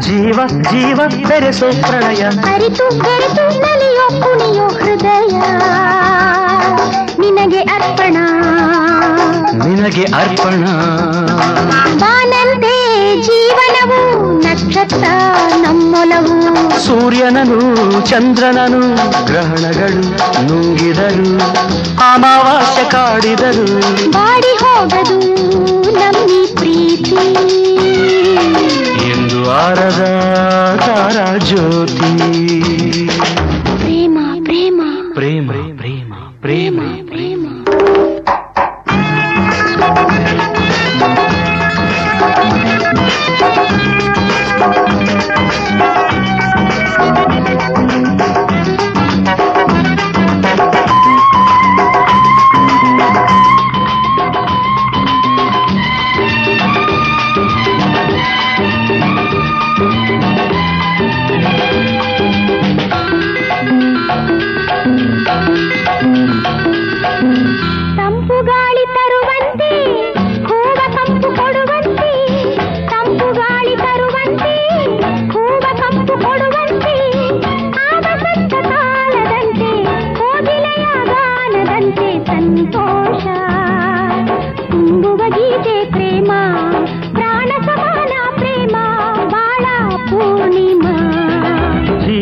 ಜೀವ ಜೀವ ಬೆರೆಸೋ ಪ್ರಣಯ ಅರಿತು ಬೆರೆತು ನಲಿಯೋ ನಿನಗೆ ಅರ್ಪಣ. ಬಾನಂತೆ ಜೀವನವು ನಕ್ಷತ್ರ ನಮ್ಮೊಲವು. ಸೂರ್ಯನನು ಚಂದ್ರನನು ಗ್ರಹಣಗಳು ನುಂಗಿದರು. ಅಮಾವಾಸ್ಯ ಕಾಡಿದರು. ಬಾಡಿ ಹೋಗದು ನಮ್ಮಿ ಪ್ರೀತಿ. ಎಂದು ಆರದ ತಾರ ಜ್ಯೋತಿ. ಪ್ರೇಮ. ಪ್ರೇಮ ಪ್ರೇಮ ಪ್ರೇಮ ಪ್ರೇಮ.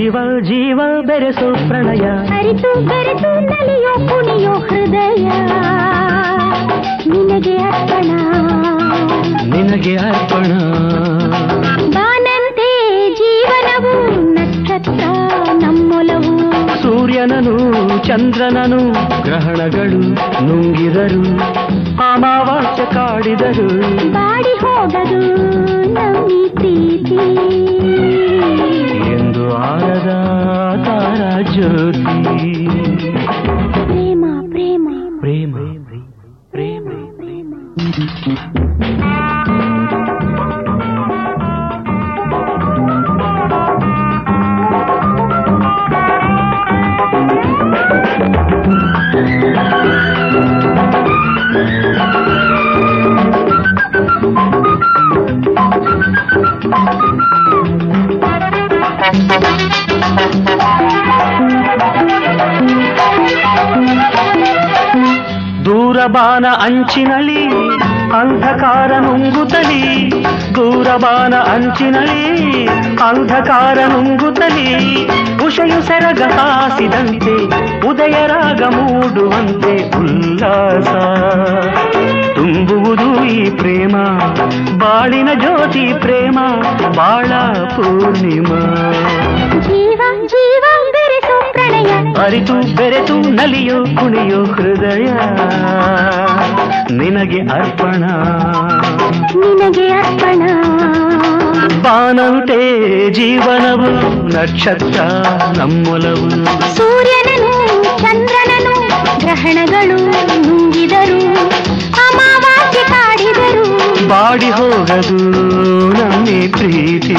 ಜೀವ ಜೀವ ಬೆರೆಸೋ ಪ್ರಣಯ. ಅರಿತು ಬೆರೆತು ನಲಿಯೋ ಕುಣಿಯೋ ಹೃದಯ. ನಿನಗೆ ಅರ್ಪಣ. ನಿನಗೆ ಅರ್ಪಣ. ಬಾನಂತೆ ಜೀವನವು ನಕ್ಷತ್ರ ನಮ್ಮೊಲವು. ಸೂರ್ಯನನು ಚಂದ್ರನನು ಗ್ರಹಣಗಳು ನುಂಗಿದರು ಅಮಾವಾಸ್ಯ ಕಾಡಿದರು. ಬಾಡಿ ಹೋಗದು ನಮ್ಮಿ ಪ್ರೀತಿ. ಎಂದು ಆರದ ತಾರ ಜ್ಯೋತಿ ಪ್ರೇಮ ಪ್ರೇಮ ಪ್ರೇಮ ಪ್ರೇಮ ದೂರಬಾನ ಅಂಚಿನಲಿ ಅಂಧಕಾರ ನುಂಗುತ್ತಲಿ. ದೂರಬಾನ ಅಂಚಿನಲಿ ಅಂಧಕಾರ ನುಂಗುತ್ತಲಿ. ಉಷಯು ಸೆರಗ ಹಾಸಿದಂತೆ ಉದಯರಾಗ ಮೂಡುವಂತೆ ಉಲ್ಲಾಸ. ತುಂಬುವುದು ಈ ಪ್ರೇಮ ಬಾಳಿನ ಜ್ಯೋತಿ ಪ್ರೇಮ ಬಾಳ ಪೂರ್ಣಿಮಾ. ಜೀವ ಜೀವ ಬೆರೆಸೋ ಪ್ರಣಯ ಅರಿತು ಬೆರೆತು ನಲಿಯೋ ಕುಣಿಯೋ ಹೃದಯ. ನಿನಗೆ ಅರ್ಪಣ. ನಿನಗೆ ಅರ್ಪಣ. ಬಾನಂತೆ ಜೀವನವು ನಕ್ಷತ್ರ ನಮ್ಮೊಲವು. ಸೂರ್ಯನನು ಚಂದ್ರನನು ಗ್ರಹಣಗಳು ನುಂಗಿದರು. ಅಮಾವಾಸ್ಯೆ ಕಾಡಿದರು. ಬಾಡಿ ಹೋಗದು ನಮ್ಮಿ ಪ್ರೀತಿ.